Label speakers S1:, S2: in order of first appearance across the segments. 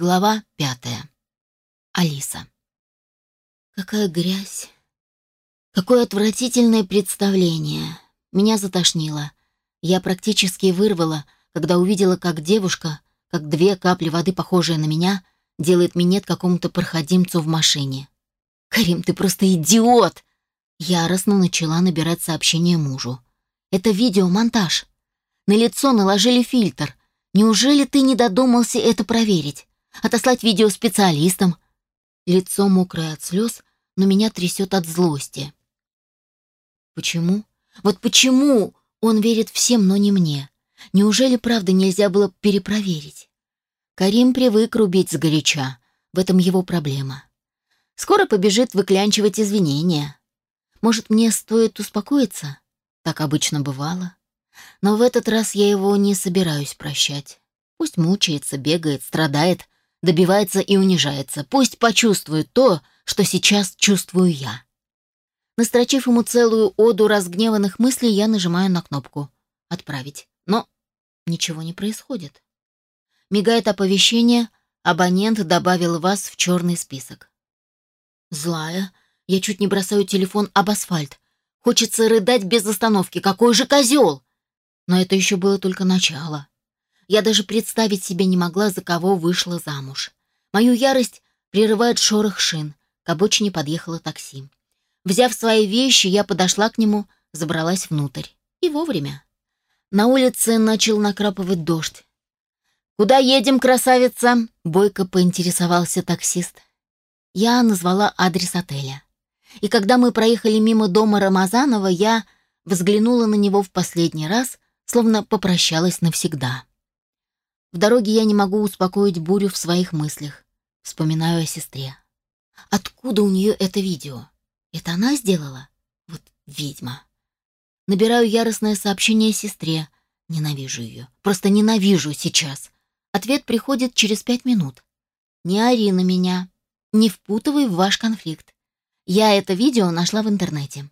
S1: Глава пятая. Алиса. Какая грязь. Какое отвратительное представление. Меня затошнило. Я практически вырвала, когда увидела, как девушка, как две капли воды, похожие на меня, делает минет какому-то проходимцу в машине. «Карим, ты просто идиот!» Яростно начала набирать сообщение мужу. «Это видеомонтаж. На лицо наложили фильтр. Неужели ты не додумался это проверить? Отослать видео специалистам?» Лицо мокрое от слез, но меня трясет от злости. Почему? Вот почему он верит всем, но не мне? Неужели правда нельзя было перепроверить? Карим привык рубить сгоряча. В этом его проблема. Скоро побежит выклянчивать извинения. Может, мне стоит успокоиться? Так обычно бывало. Но в этот раз я его не собираюсь прощать. Пусть мучается, бегает, страдает, добивается и унижается. Пусть почувствует то, что сейчас чувствую я. Настрочив ему целую оду разгневанных мыслей, я нажимаю на кнопку «Отправить». Но ничего не происходит. Мигает оповещение, абонент добавил вас в черный список. Злая, я чуть не бросаю телефон об асфальт. Хочется рыдать без остановки. Какой же козел! Но это еще было только начало. Я даже представить себе не могла, за кого вышла замуж. Мою ярость прерывает шорох шин. К обочине подъехало такси. Взяв свои вещи, я подошла к нему, забралась внутрь. И вовремя. На улице начал накрапывать дождь. «Куда едем, красавица?» — бойко поинтересовался таксист. Я назвала адрес отеля. И когда мы проехали мимо дома Рамазанова, я взглянула на него в последний раз, словно попрощалась навсегда. В дороге я не могу успокоить бурю в своих мыслях. Вспоминаю о сестре. Откуда у нее это видео? Это она сделала? Вот ведьма. Набираю яростное сообщение сестре. Ненавижу ее. Просто ненавижу сейчас. Ответ приходит через пять минут. Не ори на меня. Не впутывай в ваш конфликт. Я это видео нашла в интернете.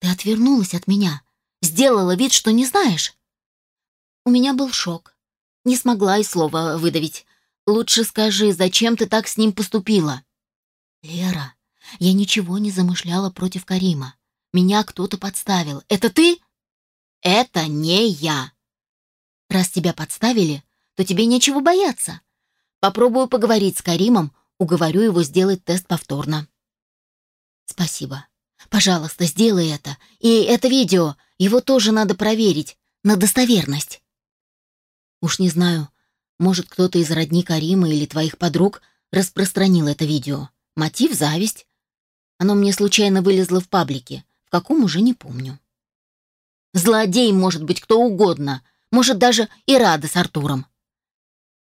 S1: Ты отвернулась от меня. Сделала вид, что не знаешь. У меня был шок. Не смогла и слова выдавить. Лучше скажи, зачем ты так с ним поступила? Лера, я ничего не замышляла против Карима. Меня кто-то подставил. Это ты? Это не я. Раз тебя подставили, то тебе нечего бояться. Попробую поговорить с Каримом, уговорю его сделать тест повторно. Спасибо. Пожалуйста, сделай это. И это видео, его тоже надо проверить на достоверность. Уж не знаю, может, кто-то из родни Карима или твоих подруг распространил это видео. Мотив — зависть. Оно мне случайно вылезло в паблике. В каком уже не помню. Злодей может быть кто угодно. Может, даже и Рада с Артуром.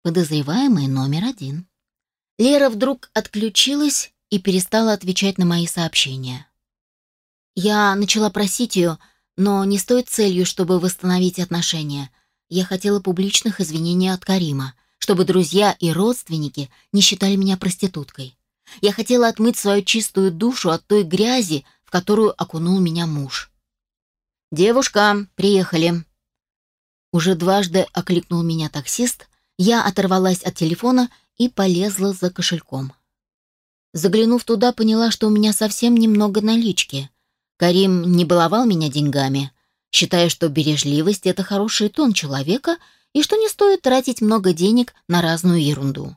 S1: Подозреваемый номер один. Лера вдруг отключилась и перестала отвечать на мои сообщения. Я начала просить ее, но не с той целью, чтобы восстановить отношения. Я хотела публичных извинений от Карима, чтобы друзья и родственники не считали меня проституткой. Я хотела отмыть свою чистую душу от той грязи, в которую окунул меня муж. «Девушка, приехали!» Уже дважды окликнул меня таксист, я оторвалась от телефона и полезла за кошельком. Заглянув туда, поняла, что у меня совсем немного налички. Карим не баловал меня деньгами, считая, что бережливость — это хороший тон человека и что не стоит тратить много денег на разную ерунду.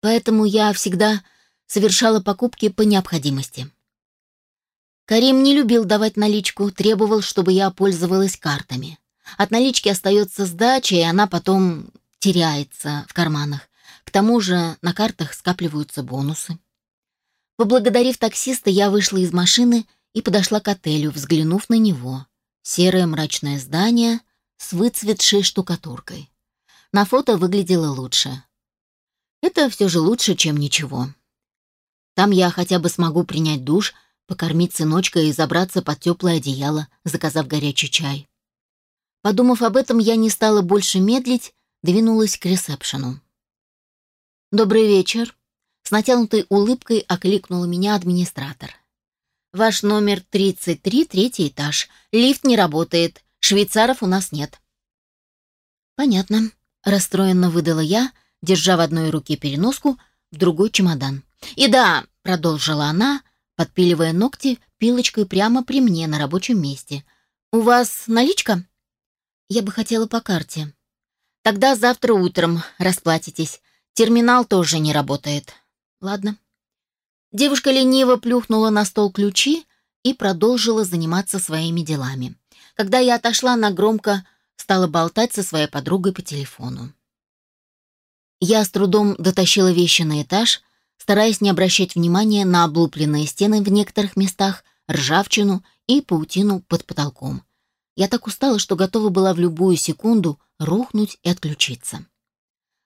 S1: Поэтому я всегда совершала покупки по необходимости. Карим не любил давать наличку, требовал, чтобы я пользовалась картами. От налички остается сдача, и она потом теряется в карманах. К тому же на картах скапливаются бонусы. Поблагодарив таксиста, я вышла из машины и подошла к отелю, взглянув на него. Серое мрачное здание с выцветшей штукатуркой. На фото выглядело лучше. Это все же лучше, чем ничего. Там я хотя бы смогу принять душ, покормить сыночка и забраться под теплое одеяло, заказав горячий чай. Подумав об этом, я не стала больше медлить, двинулась к ресепшену. «Добрый вечер», — с натянутой улыбкой окликнула меня администратор. «Ваш номер 33, третий этаж. Лифт не работает. Швейцаров у нас нет». «Понятно», — расстроенно выдала я, держа в одной руке переноску, в другой чемодан. «И да», — продолжила она, подпиливая ногти пилочкой прямо при мне на рабочем месте. «У вас наличка?» «Я бы хотела по карте». «Тогда завтра утром расплатитесь. Терминал тоже не работает». «Ладно». Девушка лениво плюхнула на стол ключи и продолжила заниматься своими делами. Когда я отошла, она громко стала болтать со своей подругой по телефону. Я с трудом дотащила вещи на этаж, стараясь не обращать внимания на облупленные стены в некоторых местах, ржавчину и паутину под потолком. Я так устала, что готова была в любую секунду рухнуть и отключиться.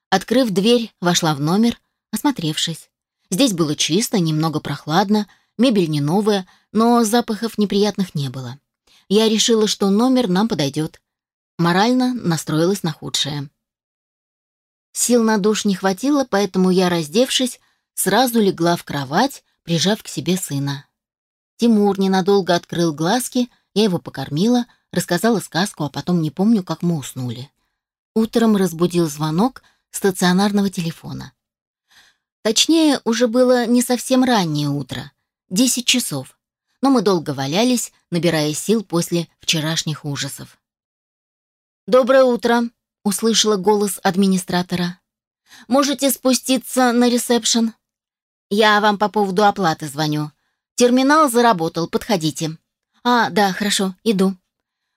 S1: Открыв дверь, вошла в номер, осмотревшись. Здесь было чисто, немного прохладно, мебель не новая, но запахов неприятных не было. Я решила, что номер нам подойдет. Морально настроилась на худшее. Сил на душ не хватило, поэтому я, раздевшись, сразу легла в кровать, прижав к себе сына. Тимур ненадолго открыл глазки, я его покормила, рассказала сказку, а потом не помню, как мы уснули. Утром разбудил звонок стационарного телефона. Точнее, уже было не совсем раннее утро, 10 часов, но мы долго валялись, набирая сил после вчерашних ужасов. «Доброе утро», — услышала голос администратора. «Можете спуститься на ресепшн?» «Я вам по поводу оплаты звоню. Терминал заработал, подходите». «А, да, хорошо, иду».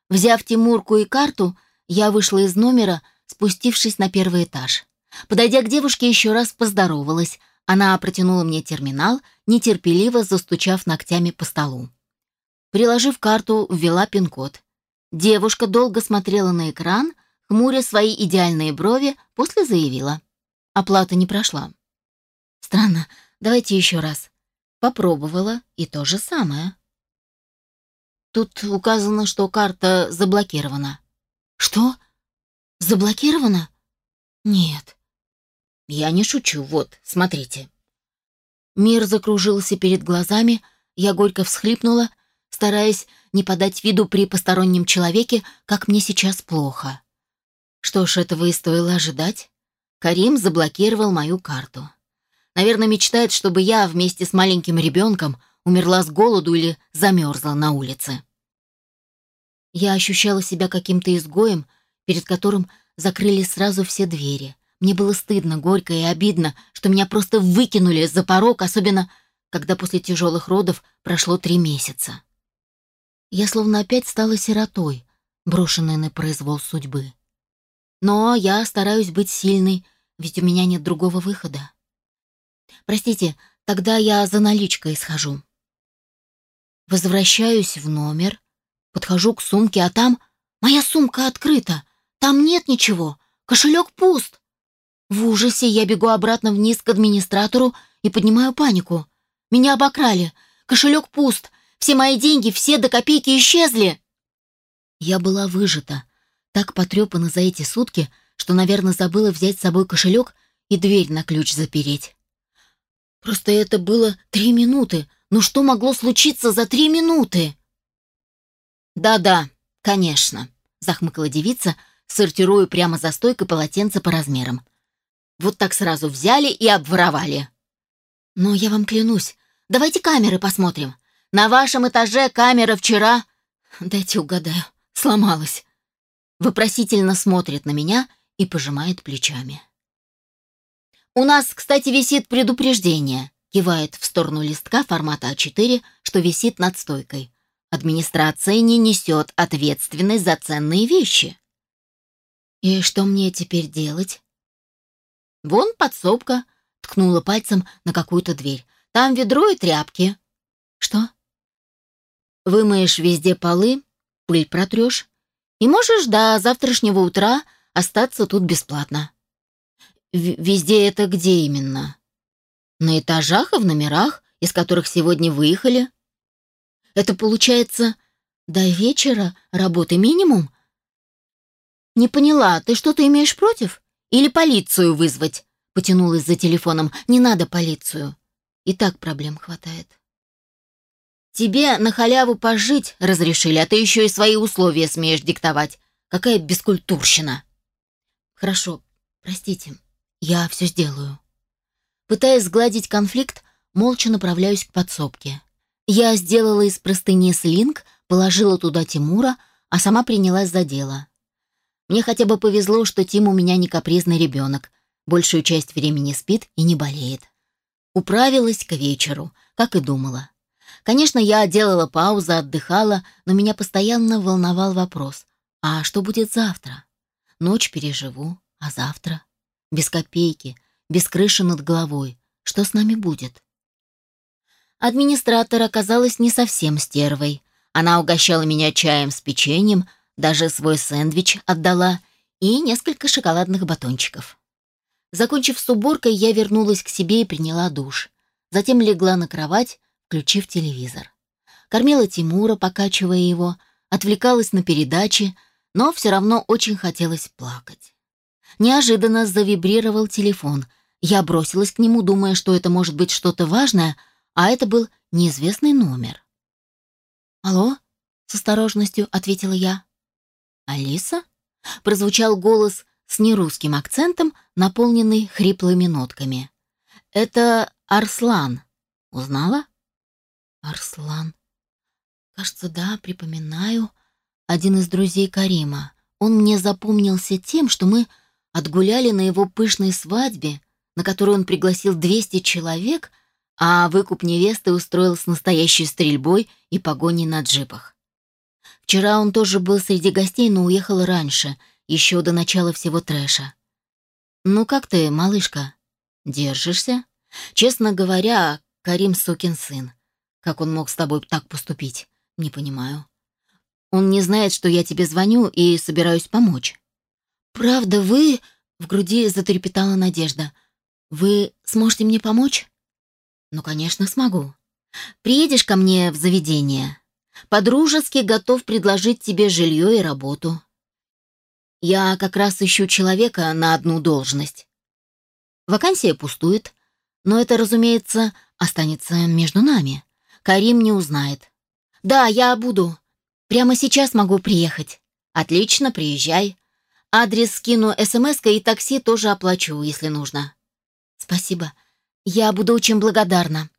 S1: Взяв Тимурку и карту, я вышла из номера, спустившись на первый этаж. Подойдя к девушке, еще раз поздоровалась. Она протянула мне терминал, нетерпеливо застучав ногтями по столу. Приложив карту, ввела пин-код. Девушка долго смотрела на экран, хмуря свои идеальные брови, после заявила. Оплата не прошла. Странно, давайте еще раз. Попробовала, и то же самое. Тут указано, что карта заблокирована. Что? Заблокирована? Нет. Я не шучу, вот, смотрите. Мир закружился перед глазами, я горько всхлипнула, стараясь не подать виду при постороннем человеке, как мне сейчас плохо. Что ж, этого и стоило ожидать. Карим заблокировал мою карту. Наверное, мечтает, чтобы я вместе с маленьким ребенком умерла с голоду или замерзла на улице. Я ощущала себя каким-то изгоем, перед которым закрыли сразу все двери. Мне было стыдно, горько и обидно, что меня просто выкинули за порог, особенно когда после тяжелых родов прошло три месяца. Я словно опять стала сиротой, брошенной на произвол судьбы. Но я стараюсь быть сильной, ведь у меня нет другого выхода. Простите, тогда я за наличкой схожу. Возвращаюсь в номер, подхожу к сумке, а там моя сумка открыта. Там нет ничего, кошелек пуст. В ужасе я бегу обратно вниз к администратору и поднимаю панику. Меня обокрали, кошелек пуст, все мои деньги, все до копейки исчезли. Я была выжата, так потрепана за эти сутки, что, наверное, забыла взять с собой кошелек и дверь на ключ запереть. Просто это было три минуты. Ну что могло случиться за три минуты? «Да-да, конечно», — захмыкала девица, сортируя прямо за стойкой полотенце по размерам. «Вот так сразу взяли и обворовали». «Но я вам клянусь, давайте камеры посмотрим. На вашем этаже камера вчера...» «Дайте угадаю, сломалась». Вопросительно смотрит на меня и пожимает плечами. «У нас, кстати, висит предупреждение», кивает в сторону листка формата А4, что висит над стойкой. Администрация не несет ответственность за ценные вещи. И что мне теперь делать? Вон подсобка, ткнула пальцем на какую-то дверь. Там ведро и тряпки. Что? Вымоешь везде полы, пыль протрешь, и можешь до завтрашнего утра остаться тут бесплатно. Везде это где именно? На этажах и в номерах, из которых сегодня выехали. Это получается до вечера работы минимум? Не поняла, ты что-то имеешь против? Или полицию вызвать? Потянулась за телефоном. Не надо полицию. И так проблем хватает. Тебе на халяву пожить разрешили, а ты еще и свои условия смеешь диктовать. Какая бескультурщина. Хорошо, простите. Я все сделаю. Пытаясь сгладить конфликт, молча направляюсь к подсобке. Я сделала из простыни слинг, положила туда Тимура, а сама принялась за дело. Мне хотя бы повезло, что Тим у меня не капризный ребенок, большую часть времени спит и не болеет. Управилась к вечеру, как и думала. Конечно, я делала паузу, отдыхала, но меня постоянно волновал вопрос. А что будет завтра? Ночь переживу, а завтра? Без копейки, без крыши над головой. Что с нами будет? Администратор оказалась не совсем стервой. Она угощала меня чаем с печеньем, даже свой сэндвич отдала и несколько шоколадных батончиков. Закончив с уборкой, я вернулась к себе и приняла душ. Затем легла на кровать, включив телевизор. Кормила Тимура, покачивая его, отвлекалась на передачи, но все равно очень хотелось плакать. Неожиданно завибрировал телефон. Я бросилась к нему, думая, что это может быть что-то важное, а это был неизвестный номер. «Алло?» — с осторожностью ответила я. «Алиса?» — прозвучал голос с нерусским акцентом, наполненный хриплыми нотками. «Это Арслан. Узнала?» «Арслан. Кажется, да, припоминаю. Один из друзей Карима. Он мне запомнился тем, что мы отгуляли на его пышной свадьбе, на которую он пригласил 200 человек, а выкуп невесты устроил с настоящей стрельбой и погоней на джипах. Вчера он тоже был среди гостей, но уехал раньше, еще до начала всего трэша. «Ну как ты, малышка? Держишься?» «Честно говоря, Карим сукин сын. Как он мог с тобой так поступить? Не понимаю. Он не знает, что я тебе звоню и собираюсь помочь». «Правда, вы...» — в груди затрепетала надежда. «Вы сможете мне помочь?» «Ну, конечно, смогу. Приедешь ко мне в заведение. Подружески готов предложить тебе жилье и работу. Я как раз ищу человека на одну должность. Вакансия пустует, но это, разумеется, останется между нами. Карим не узнает. Да, я буду. Прямо сейчас могу приехать. Отлично, приезжай. Адрес скину смс и такси тоже оплачу, если нужно. Спасибо. Я буду очень благодарна.